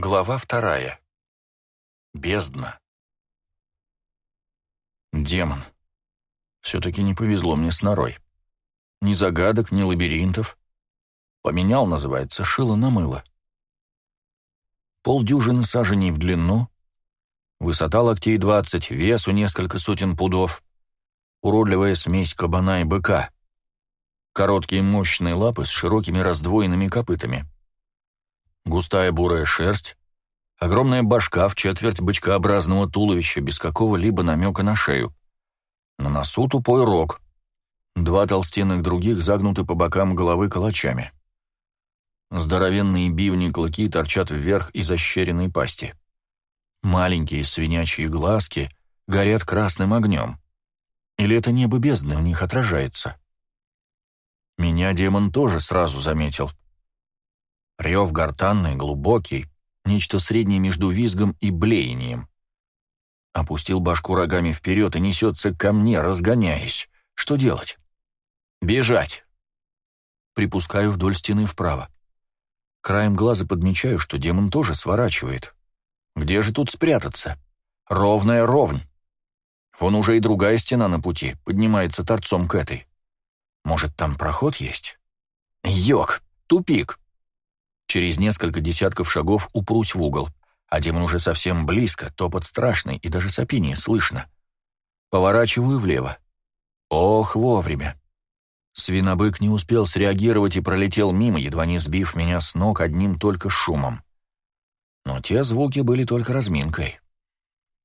Глава вторая. Бездна. Демон. Все-таки не повезло мне с норой. Ни загадок, ни лабиринтов. Поменял, называется, шило на мыло. Полдюжины саженей в длину, высота локтей двадцать, весу несколько сотен пудов, уродливая смесь кабана и быка, короткие мощные лапы с широкими раздвоенными копытами — Густая бурая шерсть, огромная башка в четверть бычкообразного туловища без какого-либо намека на шею. На носу тупой рог. Два толстенных других загнуты по бокам головы калачами. Здоровенные бивни клыки торчат вверх из ощеренной пасти. Маленькие свинячьи глазки горят красным огнем. Или это небо бездны у них отражается? Меня демон тоже сразу заметил — Рев гортанный, глубокий, нечто среднее между визгом и блеянием. Опустил башку рогами вперед и несется ко мне, разгоняясь. Что делать? Бежать. Припускаю вдоль стены вправо. Краем глаза подмечаю, что демон тоже сворачивает. Где же тут спрятаться? Ровная ровнь. Вон уже и другая стена на пути, поднимается торцом к этой. Может, там проход есть? Йок, тупик. Через несколько десятков шагов упрусь в угол, а демон уже совсем близко, топот страшный и даже сопение слышно. Поворачиваю влево. Ох, вовремя. Свинобык не успел среагировать и пролетел мимо, едва не сбив меня с ног одним только шумом. Но те звуки были только разминкой.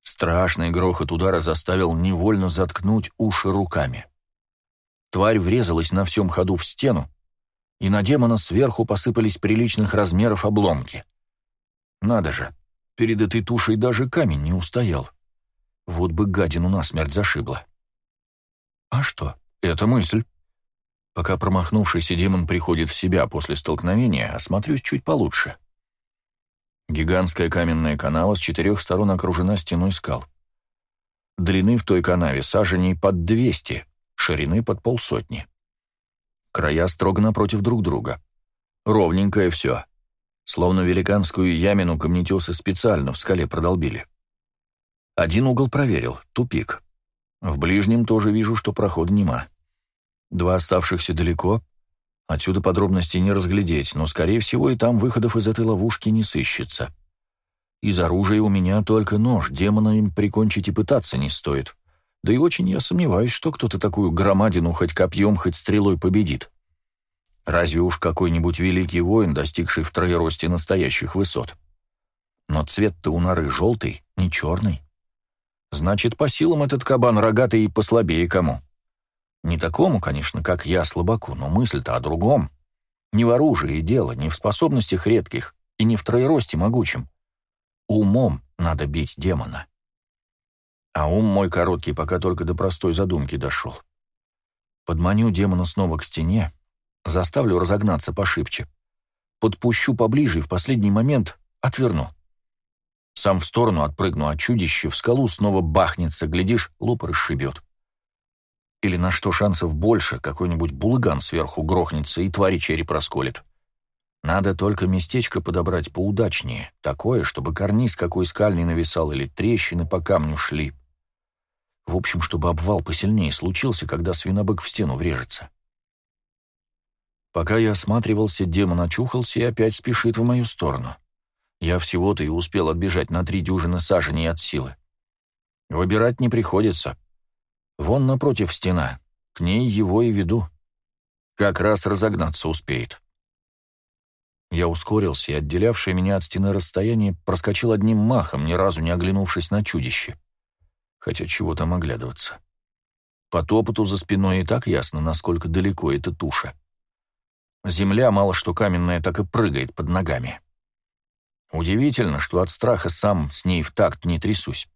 Страшный грохот удара заставил невольно заткнуть уши руками. Тварь врезалась на всем ходу в стену, и на демона сверху посыпались приличных размеров обломки. Надо же, перед этой тушей даже камень не устоял. Вот бы гадину насмерть зашибло. А что, это мысль. Пока промахнувшийся демон приходит в себя после столкновения, осмотрюсь чуть получше. Гигантская каменная канава с четырех сторон окружена стеной скал. Длины в той канаве саженей под 200, ширины под полсотни. Края строго напротив друг друга. Ровненькое все. Словно великанскую ямину камнетесы специально в скале продолбили. Один угол проверил, тупик. В ближнем тоже вижу, что прохода нема. Два оставшихся далеко. Отсюда подробностей не разглядеть, но, скорее всего, и там выходов из этой ловушки не сыщется. Из оружия у меня только нож, демона им прикончить и пытаться не стоит. Да и очень я сомневаюсь, что кто-то такую громадину хоть копьем, хоть стрелой победит. Разве уж какой-нибудь великий воин, достигший в троеросте настоящих высот. Но цвет-то у норы желтый, не черный. Значит, по силам этот кабан рогатый и послабее кому. Не такому, конечно, как я, слабаку, но мысль-то о другом. Не в оружии дело, не в способностях редких и не в троеросте могучем. Умом надо бить демона. А ум мой короткий пока только до простой задумки дошел. Подманю демона снова к стене, заставлю разогнаться пошибче. Подпущу поближе и в последний момент отверну. Сам в сторону отпрыгну, а чудище в скалу снова бахнется, глядишь, лоб расшибет. Или на что шансов больше, какой-нибудь булыган сверху грохнется и твари череп расколет. Надо только местечко подобрать поудачнее, такое, чтобы карниз какой скальный нависал или трещины по камню шли. В общем, чтобы обвал посильнее случился, когда свинобык в стену врежется. Пока я осматривался, демон очухался и опять спешит в мою сторону. Я всего-то и успел отбежать на три дюжины саженей от силы. Выбирать не приходится. Вон напротив стена, к ней его и веду. Как раз разогнаться успеет. Я ускорился, и отделявшее меня от стены расстояние проскочил одним махом, ни разу не оглянувшись на чудище хотя чего там оглядываться. По топоту за спиной и так ясно, насколько далеко эта туша. Земля, мало что каменная, так и прыгает под ногами. Удивительно, что от страха сам с ней в такт не трясусь.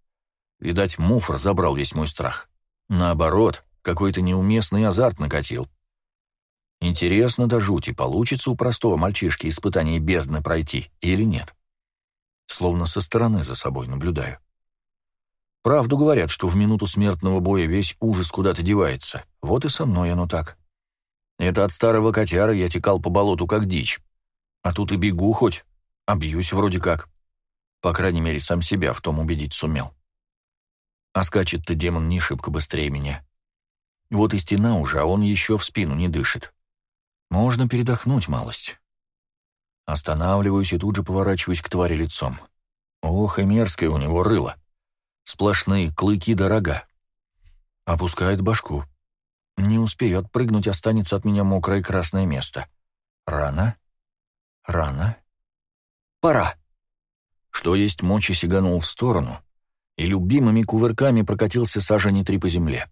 Видать, муфр забрал весь мой страх. Наоборот, какой-то неуместный азарт накатил. Интересно до жути, получится у простого мальчишки испытание бездны пройти или нет. Словно со стороны за собой наблюдаю. Правду говорят, что в минуту смертного боя весь ужас куда-то девается. Вот и со мной оно так. Это от старого котяра я текал по болоту как дичь. А тут и бегу хоть, а бьюсь вроде как. По крайней мере, сам себя в том убедить сумел. А скачет-то демон не шибко быстрее меня. Вот и стена уже, а он еще в спину не дышит. Можно передохнуть малость. Останавливаюсь и тут же поворачиваюсь к твари лицом. Ох, и мерзкое у него рыло. Сплошные клыки дорога. Опускает башку. Не успею отпрыгнуть, останется от меня мокрое красное место. Рано. Рано. Пора. Что есть мочи сиганул в сторону, и любимыми кувырками прокатился сажени три по земле.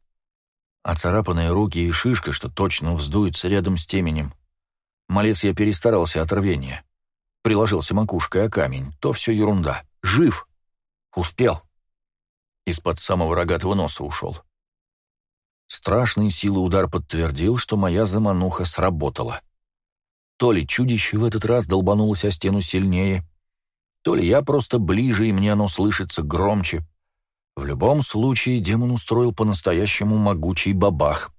Оцарапанные руки и шишка, что точно вздуется рядом с теменем. Малец я перестарался от рвения. Приложился макушкой о камень. То все ерунда. Жив. Успел. Из-под самого рогатого носа ушел. Страшный силы удар подтвердил, что моя замануха сработала. То ли чудище в этот раз долбанулось о стену сильнее, то ли я просто ближе, и мне оно слышится громче. В любом случае демон устроил по-настоящему могучий бабах.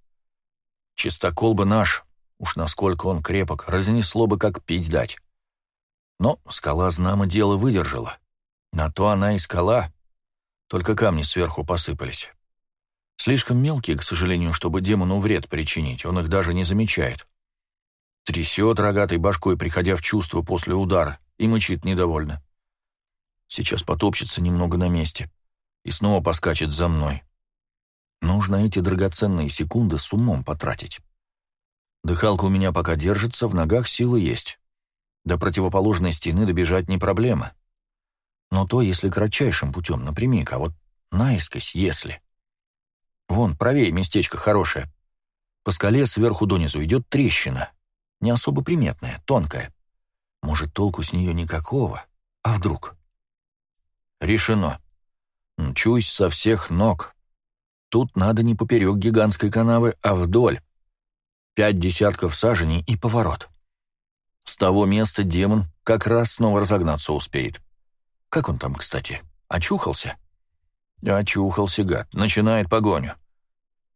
Чистокол бы наш, уж насколько он крепок, разнесло бы, как пить дать. Но скала знамо дело выдержала. На то она и скала. Только камни сверху посыпались. Слишком мелкие, к сожалению, чтобы демону вред причинить, он их даже не замечает. Трясет рогатой башкой, приходя в чувство после удара, и мычит недовольно. Сейчас потопчется немного на месте и снова поскачет за мной. Нужно эти драгоценные секунды с умом потратить. Дыхалка у меня пока держится, в ногах силы есть. До противоположной стены добежать не проблема. Но то, если кратчайшим путем, напрямик, а вот наискось, если. Вон, правее местечко хорошее. По скале сверху донизу идет трещина. Не особо приметная, тонкая. Может, толку с нее никакого? А вдруг? Решено. Мчусь со всех ног. Тут надо не поперек гигантской канавы, а вдоль. Пять десятков саженей и поворот. С того места демон как раз снова разогнаться успеет. Как он там, кстати? Очухался? Очухался, гад. Начинает погоню.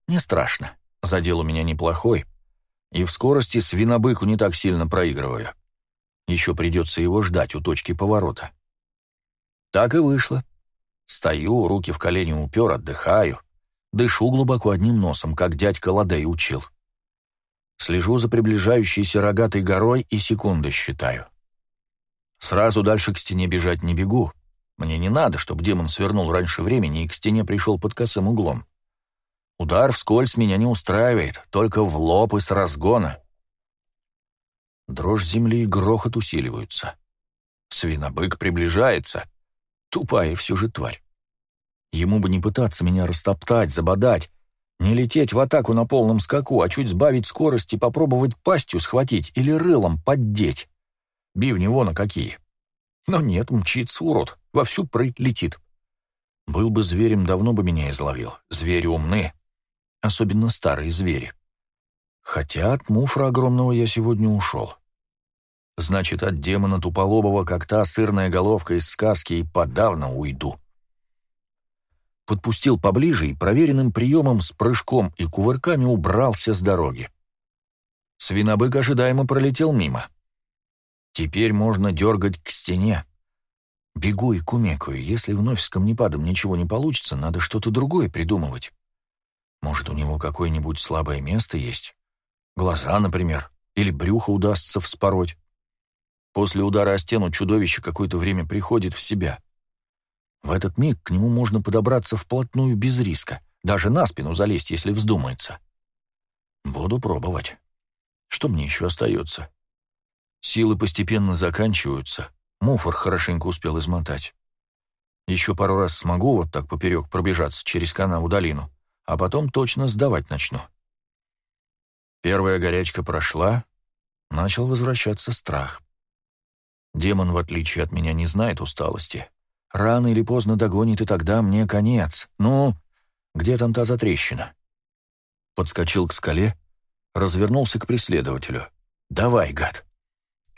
Не страшно. Задел у меня неплохой. И в скорости свинобыку не так сильно проигрываю. Еще придется его ждать у точки поворота. Так и вышло. Стою, руки в колени упер, отдыхаю. Дышу глубоко одним носом, как дядька Ладей учил. Слежу за приближающейся рогатой горой и секунды считаю. Сразу дальше к стене бежать не бегу. Мне не надо, чтобы демон свернул раньше времени и к стене пришел под косым углом. Удар вскользь меня не устраивает, только в лоб и с разгона. Дрожь земли и грохот усиливаются. Свинобык приближается. Тупая все же тварь. Ему бы не пытаться меня растоптать, забодать, не лететь в атаку на полном скаку, а чуть сбавить скорость и попробовать пастью схватить или рылом поддеть. Бивни вон а какие. Но нет, мчится урод, вовсю прыть летит. Был бы зверем, давно бы меня изловил. Звери умны, особенно старые звери. Хотя от муфра огромного я сегодня ушел. Значит, от демона туполобого, как та сырная головка из сказки, и подавно уйду. Подпустил поближе и проверенным приемом с прыжком и кувырками убрался с дороги. Свинобык ожидаемо пролетел мимо. Теперь можно дергать к стене. Бегу и кумекаю. Если вновь с камнепадом ничего не получится, надо что-то другое придумывать. Может, у него какое-нибудь слабое место есть? Глаза, например, или брюхо удастся вспороть. После удара о стену чудовище какое-то время приходит в себя. В этот миг к нему можно подобраться вплотную без риска, даже на спину залезть, если вздумается. Буду пробовать. Что мне еще остается? Силы постепенно заканчиваются, муфор хорошенько успел измотать. Еще пару раз смогу вот так поперек пробежаться через канаву долину, а потом точно сдавать начну. Первая горячка прошла, начал возвращаться страх. Демон, в отличие от меня, не знает усталости. Рано или поздно догонит, и тогда мне конец. Ну, где там та затрещина? Подскочил к скале, развернулся к преследователю. «Давай, гад!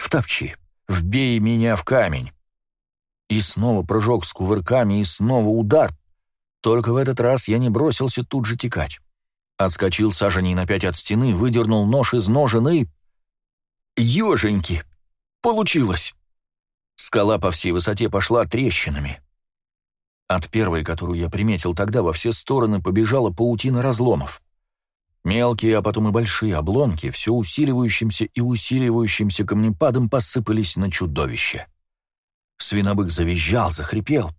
Втопчи! Вбей меня в камень!» И снова прыжок с кувырками, и снова удар. Только в этот раз я не бросился тут же текать. Отскочил саженей на пять от стены, выдернул нож из ножен и... Ёженьки! Получилось! Скала по всей высоте пошла трещинами. От первой, которую я приметил тогда, во все стороны побежала паутина разломов. Мелкие, а потом и большие обломки, все усиливающимся и усиливающимся камнепадом посыпались на чудовище. Свинобык завизжал, захрипел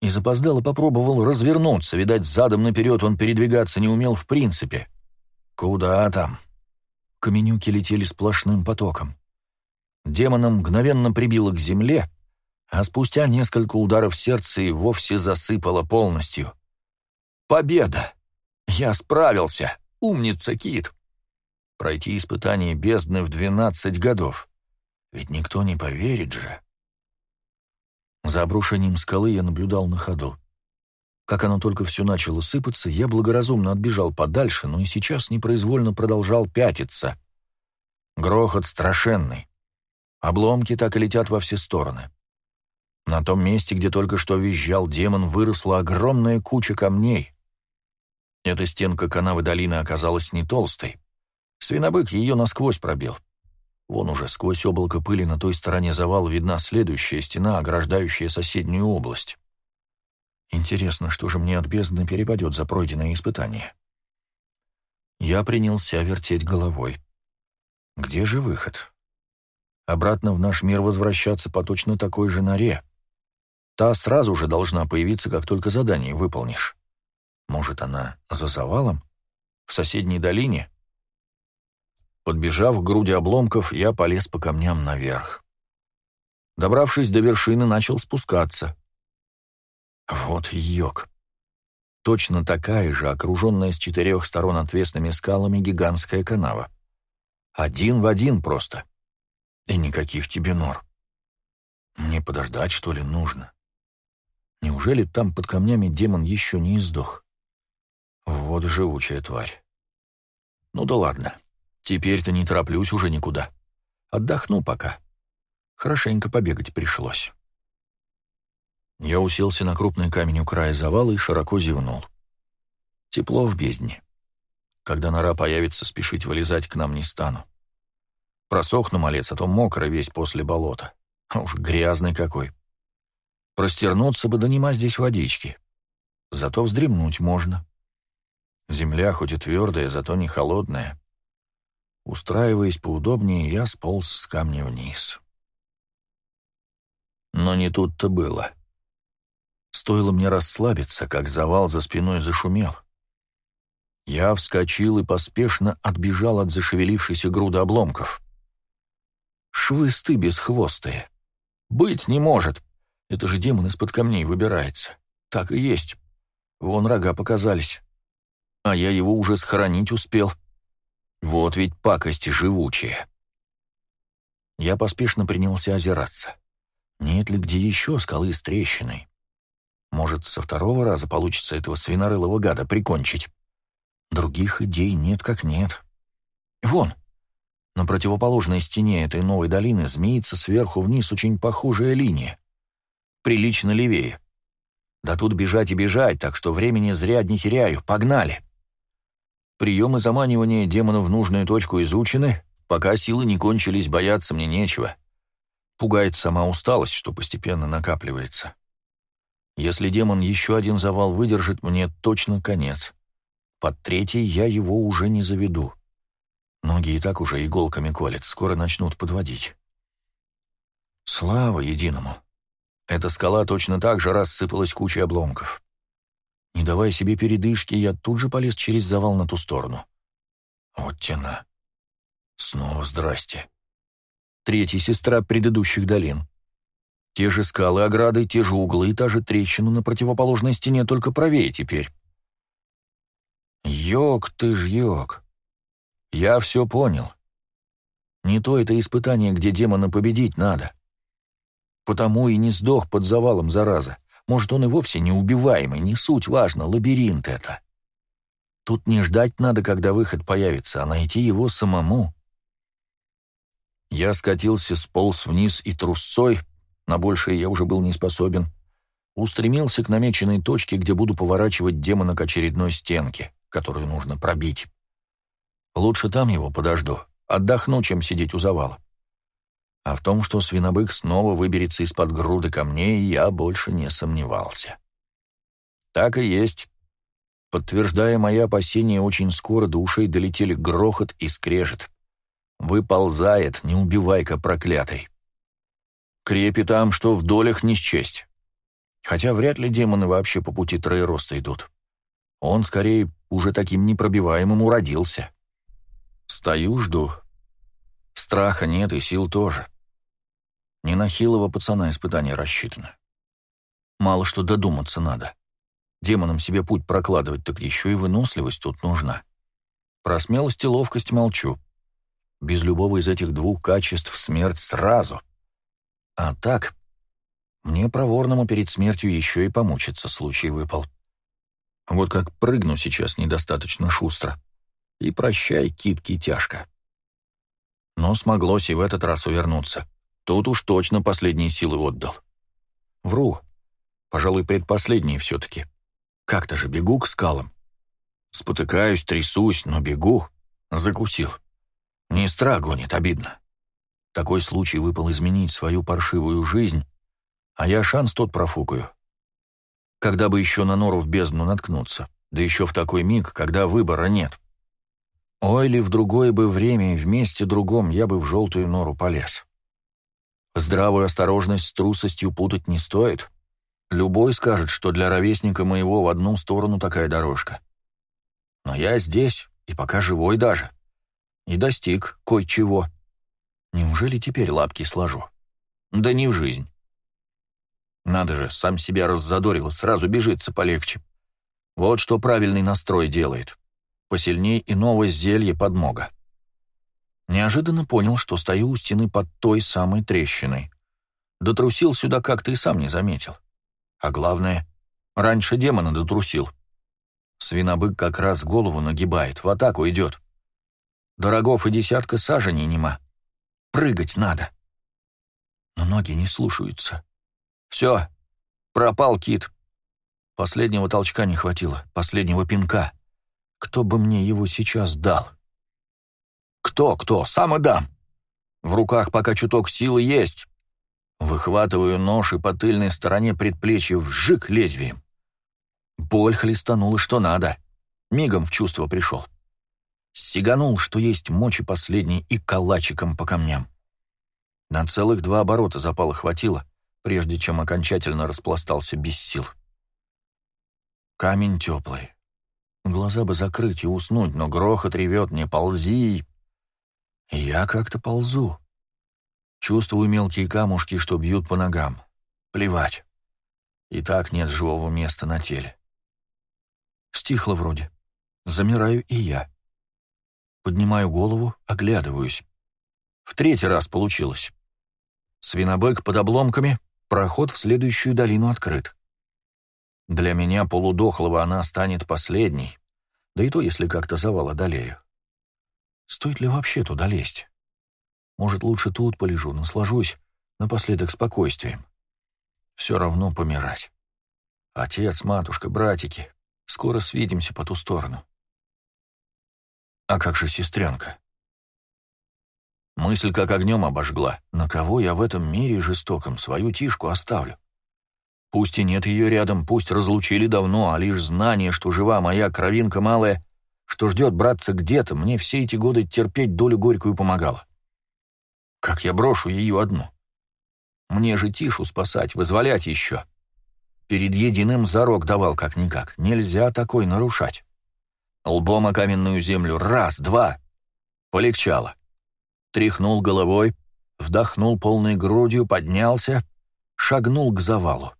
и запоздало попробовал развернуться, видать, задом наперед он передвигаться не умел в принципе. Куда там? Каменюки летели сплошным потоком. Демона мгновенно прибило к земле, а спустя несколько ударов сердца и вовсе засыпало полностью. «Победа! Я справился!» Умница, Кит. Пройти испытание бездны в двенадцать годов. Ведь никто не поверит же. За обрушением скалы я наблюдал на ходу. Как оно только все начало сыпаться, я благоразумно отбежал подальше, но и сейчас непроизвольно продолжал пятиться. Грохот страшенный. Обломки так и летят во все стороны. На том месте, где только что визжал демон, выросла огромная куча камней. Эта стенка канавы долины оказалась не толстой. Свинобык ее насквозь пробил. Вон уже сквозь облако пыли на той стороне завала видна следующая стена, ограждающая соседнюю область. Интересно, что же мне от бездны перепадет за пройденное испытание? Я принялся вертеть головой. Где же выход? Обратно в наш мир возвращаться по точно такой же норе. Та сразу же должна появиться, как только задание выполнишь. Может, она за завалом? В соседней долине? Подбежав к груди обломков, я полез по камням наверх. Добравшись до вершины, начал спускаться. Вот йог. Точно такая же, окруженная с четырех сторон отвесными скалами, гигантская канава. Один в один просто. И никаких тебе нор. Мне подождать, что ли, нужно? Неужели там под камнями демон еще не издох? Вот живучая тварь. Ну да ладно. Теперь-то не тороплюсь уже никуда. Отдохну пока. Хорошенько побегать пришлось. Я уселся на крупный камень у края завала и широко зевнул. Тепло в бездне. Когда нора появится, спешить вылезать к нам не стану. Просохну, малец, а то мокро весь после болота. А уж грязный какой. Простернуться бы, да нема здесь водички. Зато вздремнуть можно. Земля хоть и твердая, зато не холодная. Устраиваясь поудобнее, я сполз с камня вниз. Но не тут-то было. Стоило мне расслабиться, как завал за спиной зашумел. Я вскочил и поспешно отбежал от зашевелившейся груды обломков. Швысты бесхвостые. Быть не может. Это же демон из-под камней выбирается. Так и есть. Вон рога показались а я его уже схоронить успел. Вот ведь пакость живучая. Я поспешно принялся озираться. Нет ли где еще скалы с трещиной? Может, со второго раза получится этого свинорылого гада прикончить? Других идей нет как нет. Вон, на противоположной стене этой новой долины змеится сверху вниз очень похожая линия. Прилично левее. Да тут бежать и бежать, так что времени зря не теряю. Погнали! Приемы заманивания демона в нужную точку изучены, пока силы не кончились, бояться мне нечего. Пугает сама усталость, что постепенно накапливается. Если демон еще один завал выдержит, мне точно конец. Под третий я его уже не заведу. Ноги и так уже иголками колят, скоро начнут подводить. Слава единому! Эта скала точно так же рассыпалась кучей обломков. Не давая себе передышки, я тут же полез через завал на ту сторону. Вот тена. Снова здрасте. Третья сестра предыдущих долин. Те же скалы, ограды, те же углы, та же трещина на противоположной стене, только правее теперь. Йог ты ж йог. Я все понял. Не то это испытание, где демона победить надо. Потому и не сдох под завалом, зараза. Может, он и вовсе неубиваемый, не суть важно, лабиринт это. Тут не ждать надо, когда выход появится, а найти его самому. Я скатился, сполз вниз и трусцой, на большее я уже был не способен, устремился к намеченной точке, где буду поворачивать демона к очередной стенке, которую нужно пробить. Лучше там его подожду, отдохну, чем сидеть у завала. А в том, что свинобык снова выберется из-под груды камней, я больше не сомневался. Так и есть. Подтверждая мои опасения, очень скоро до ушей долетели грохот и скрежет. Выползает, не убивай-ка проклятый. Крепи там, что в долях не счесть. Хотя вряд ли демоны вообще по пути троероста идут. Он, скорее, уже таким непробиваемым уродился. Стою, жду. Страха нет и сил тоже. Не на хилого пацана испытание рассчитано. Мало что додуматься надо. Демонам себе путь прокладывать, так еще и выносливость тут нужна. Про смелость и ловкость молчу. Без любого из этих двух качеств смерть сразу. А так, мне проворному перед смертью еще и помучиться случай выпал. Вот как прыгну сейчас недостаточно шустро. И прощай, китки, тяжко. Но смоглось и в этот раз увернуться. Тут уж точно последние силы отдал. Вру. Пожалуй, предпоследние все-таки. Как-то же бегу к скалам. Спотыкаюсь, трясусь, но бегу. Закусил. Не страх гонит, обидно. Такой случай выпал изменить свою паршивую жизнь, а я шанс тот профукаю. Когда бы еще на нору в бездну наткнуться, да еще в такой миг, когда выбора нет. Ой ли в другое бы время и вместе другом я бы в желтую нору полез. Здравую осторожность с трусостью путать не стоит. Любой скажет, что для ровесника моего в одну сторону такая дорожка. Но я здесь, и пока живой даже. И достиг кое-чего. Неужели теперь лапки сложу? Да не в жизнь. Надо же, сам себя раззадорил, сразу бежится полегче. Вот что правильный настрой делает. Посильней иного зелья подмога. Неожиданно понял, что стою у стены под той самой трещиной. Дотрусил сюда как-то и сам не заметил. А главное, раньше демона дотрусил. Свинобык как раз голову нагибает, в атаку идет. Дорогов и десятка саженей нема. Прыгать надо. Но ноги не слушаются. Все, пропал кит. Последнего толчка не хватило, последнего пинка. Кто бы мне его сейчас дал? Кто, кто? Сам и дам. В руках пока чуток силы есть. Выхватываю нож и по тыльной стороне предплечья вжик лезвием. Боль хлестанула что надо. Мигом в чувство пришел. Сиганул, что есть мочи последней, и калачиком по камням. На целых два оборота запала хватило, прежде чем окончательно распластался без сил. Камень теплый. Глаза бы закрыть и уснуть, но грохот ревет «не ползи!» Я как-то ползу. Чувствую мелкие камушки, что бьют по ногам. Плевать. И так нет живого места на теле. Стихло вроде. Замираю и я. Поднимаю голову, оглядываюсь. В третий раз получилось. Свинобык под обломками, проход в следующую долину открыт. Для меня, полудохлого, она станет последней, да и то, если как-то завал одолею. Стоит ли вообще туда лезть? Может, лучше тут полежу, наслажусь напоследок спокойствием. Все равно помирать. Отец, матушка, братики, скоро свидимся по ту сторону. А как же сестренка? Мысль как огнем обожгла. На кого я в этом мире жестоком свою тишку оставлю? Пусть и нет ее рядом, пусть разлучили давно, а лишь знание, что жива моя кровинка малая, что ждет братца где-то, мне все эти годы терпеть долю горькую помогало. Как я брошу ее одну? Мне же тишу спасать, вызволять еще. Перед единым зарок давал как-никак. Нельзя такой нарушать. Лбом о каменную землю. Раз, два. Полегчало. Тряхнул головой, вдохнул полной грудью, поднялся, шагнул к завалу.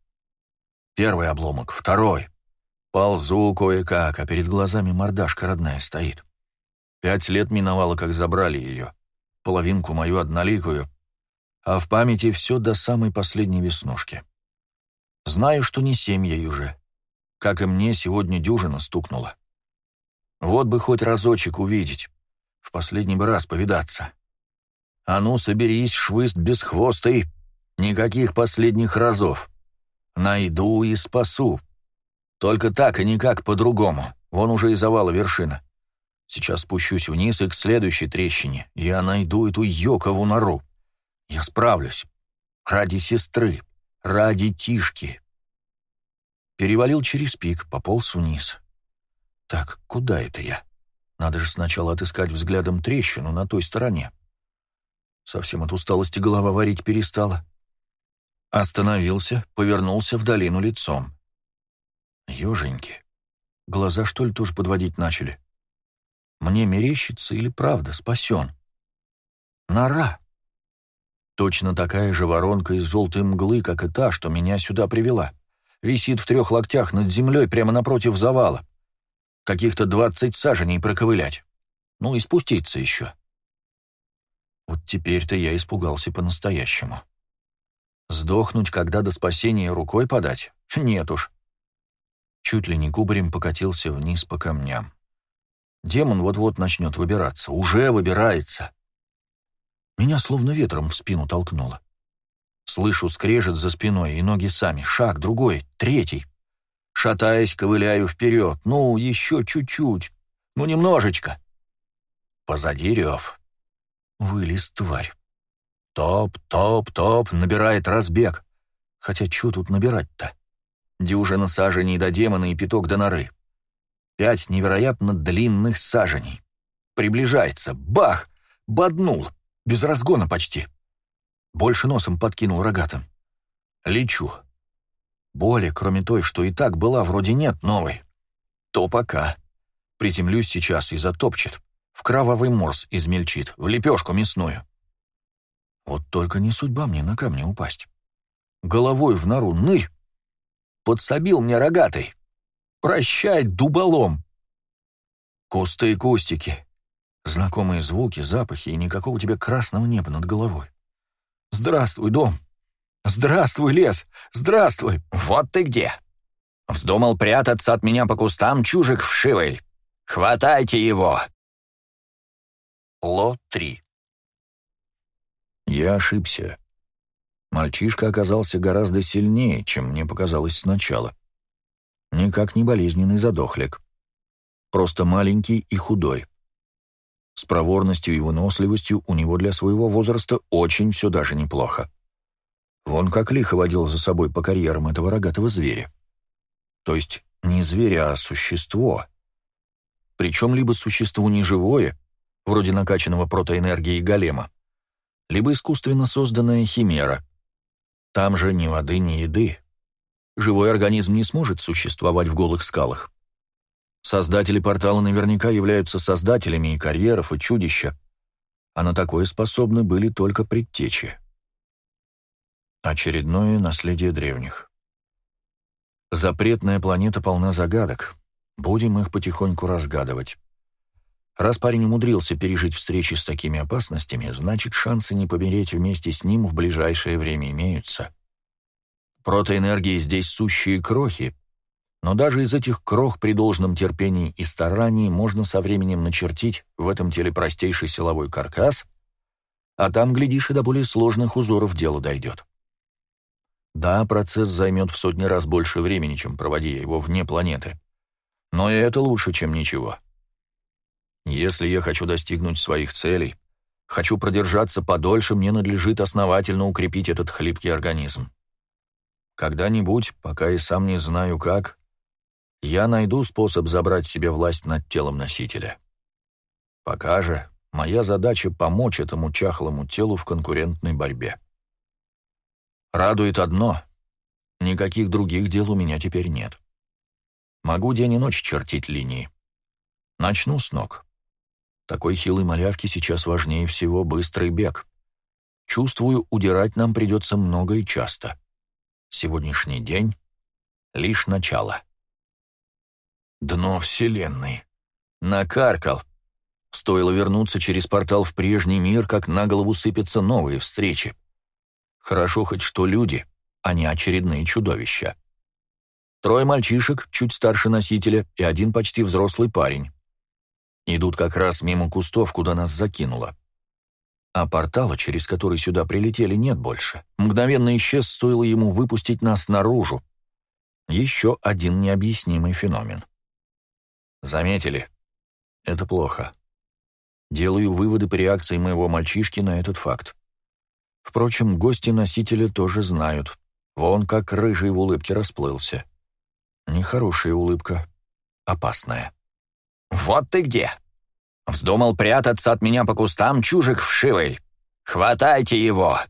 Первый обломок, второй. Ползу кое-как, а перед глазами мордашка родная стоит. Пять лет миновало, как забрали ее. Половинку мою одноликую. А в памяти все до самой последней веснушки. Знаю, что не семь ей уже. Как и мне сегодня дюжина стукнула. Вот бы хоть разочек увидеть. В последний бы раз повидаться. А ну, соберись, швыст бесхвостый. Никаких последних разов. Найду и спасу. Только так и никак по-другому. Вон уже и завала вершина. Сейчас спущусь вниз и к следующей трещине. Я найду эту ёкову нору. Я справлюсь. Ради сестры, ради Тишки. Перевалил через пик, пополз вниз. Так, куда это я? Надо же сначала отыскать взглядом трещину на той стороне. Совсем от усталости голова варить перестала. Остановился, повернулся в долину лицом. Ёженьки. Глаза, что ли, тоже подводить начали? Мне мерещится или правда спасен? Нора. Точно такая же воронка из желтой мглы, как и та, что меня сюда привела. Висит в трех локтях над землей прямо напротив завала. Каких-то двадцать саженей проковылять. Ну и спуститься еще. Вот теперь-то я испугался по-настоящему. Сдохнуть, когда до спасения рукой подать? Нет уж. Чуть ли не кубарем покатился вниз по камням. Демон вот-вот начнет выбираться. Уже выбирается. Меня словно ветром в спину толкнуло. Слышу скрежет за спиной, и ноги сами. Шаг, другой, третий. Шатаясь, ковыляю вперед. Ну, еще чуть-чуть. Ну, немножечко. Позади рев. Вылез тварь. Топ, топ, топ, набирает разбег. Хотя что тут набирать-то? Дюжина саженей до демона и пяток до норы. Пять невероятно длинных саженей. Приближается. Бах! Боднул. Без разгона почти. Больше носом подкинул рогатым. Лечу. Боли, кроме той, что и так была, вроде нет новой. То пока. Приземлюсь сейчас и затопчет. В кровавый морс измельчит, в лепешку мясную. Вот только не судьба мне на камне упасть. Головой в нору нырь. Подсобил мне рогатый. Прощай, дуболом. Кусты и кустики. Знакомые звуки, запахи и никакого тебе красного неба над головой. Здравствуй, дом. Здравствуй, лес. Здравствуй. Вот ты где. Вздумал прятаться от меня по кустам чужик вшивый. Хватайте его. Ло-3 Я ошибся. Мальчишка оказался гораздо сильнее, чем мне показалось сначала. Никак не болезненный задохлик. Просто маленький и худой. С проворностью и выносливостью у него для своего возраста очень все даже неплохо. Вон как лихо водил за собой по карьерам этого рогатого зверя. То есть не зверя, а существо. Причем либо существо неживое, вроде накачанного протоэнергией голема, либо искусственно созданная химера. Там же ни воды, ни еды. Живой организм не сможет существовать в голых скалах. Создатели портала наверняка являются создателями и карьеров, и чудища, а на такое способны были только предтечи. Очередное наследие древних. Запретная планета полна загадок. Будем их потихоньку разгадывать. Раз парень умудрился пережить встречи с такими опасностями, значит, шансы не помереть вместе с ним в ближайшее время имеются. Протоэнергии здесь сущие крохи, но даже из этих крох при должном терпении и старании можно со временем начертить в этом теле простейший силовой каркас, а там, глядишь, и до более сложных узоров дело дойдет. Да, процесс займет в сотни раз больше времени, чем проводя его вне планеты. Но и это лучше, чем ничего. Если я хочу достигнуть своих целей, хочу продержаться подольше, мне надлежит основательно укрепить этот хлипкий организм. Когда-нибудь, пока и сам не знаю как, я найду способ забрать себе власть над телом носителя. Пока же моя задача помочь этому чахлому телу в конкурентной борьбе. Радует одно — никаких других дел у меня теперь нет. Могу день и ночь чертить линии. Начну с ног. Такой хилой малявке сейчас важнее всего быстрый бег. Чувствую, удирать нам придется много и часто. Сегодняшний день — лишь начало. Дно Вселенной. Накаркал. Стоило вернуться через портал в прежний мир, как на голову сыпятся новые встречи. Хорошо хоть что люди, а не очередные чудовища. Трое мальчишек, чуть старше носителя, и один почти взрослый парень. Идут как раз мимо кустов, куда нас закинуло. А портала, через который сюда прилетели, нет больше. Мгновенно исчез, стоило ему выпустить нас наружу. Еще один необъяснимый феномен. Заметили? Это плохо. Делаю выводы по реакции моего мальчишки на этот факт. Впрочем, гости-носители тоже знают. Вон как рыжий в улыбке расплылся. Нехорошая улыбка. Опасная. «Вот ты где! Вздумал прятаться от меня по кустам, чужик вшивый! Хватайте его!»